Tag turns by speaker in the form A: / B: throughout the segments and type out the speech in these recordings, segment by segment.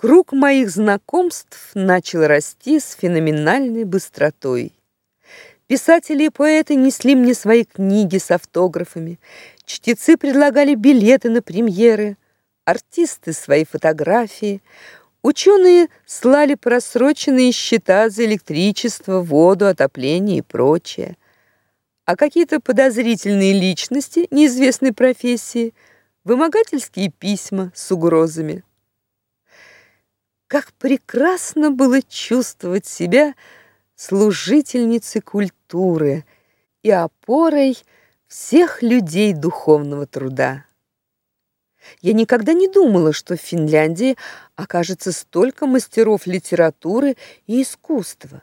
A: Круг моих знакомств начал расти с феноменальной быстротой. Писатели и поэты несли мне свои книги с автографами, чтецы предлагали билеты на премьеры, артисты свои фотографии, ученые слали просроченные счета за электричество, воду, отопление и прочее. А какие-то подозрительные личности неизвестной профессии вымогательские письма с угрозами. Как прекрасно было чувствовать себя служительницей культуры и опорой всех людей духовного труда. Я никогда не думала, что в Финляндии окажется столько мастеров литературы и искусства,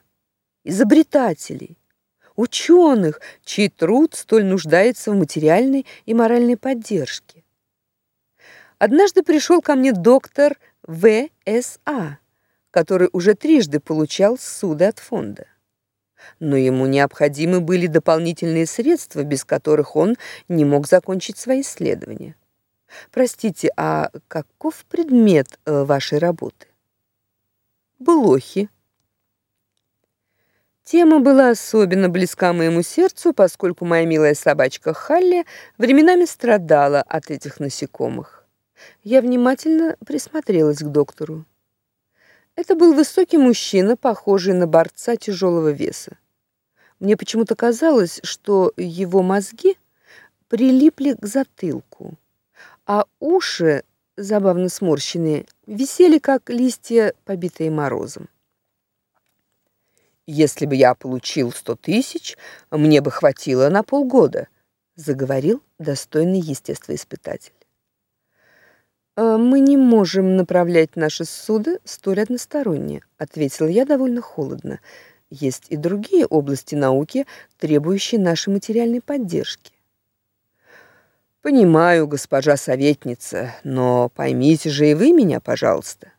A: изобретателей, ученых, чей труд столь нуждается в материальной и моральной поддержке. Однажды пришел ко мне доктор ВСА, который уже трижды получал суды от фонда. Но ему необходимы были дополнительные средства, без которых он не мог закончить свои исследования. Простите, а каков предмет э, вашей работы? Блохи. Тема была особенно близка моему сердцу, поскольку моя милая собачка Халли временами страдала от этих насекомых. Я внимательно присмотрелась к доктору. Это был высокий мужчина, похожий на борца тяжелого веса. Мне почему-то казалось, что его мозги прилипли к затылку, а уши, забавно сморщенные, висели как листья, побитые морозом. Если бы я получил сто тысяч, мне бы хватило на полгода, заговорил достойный естествоиспытатель. «Э, мы не можем направлять наши суды столь односторонне, ответил я довольно холодно. Есть и другие области науки, требующие нашей материальной поддержки. Понимаю, госпожа советница, но поймите же и вы меня, пожалуйста.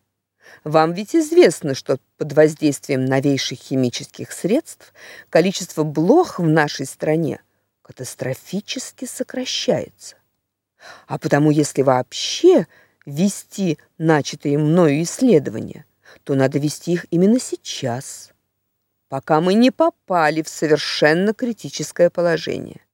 A: Вам ведь известно, что под воздействием новейших химических средств количество блох в нашей стране катастрофически сокращается. А потому, если вообще вести начатые мною исследования, то надо вести их именно сейчас, пока мы не попали в совершенно критическое положение.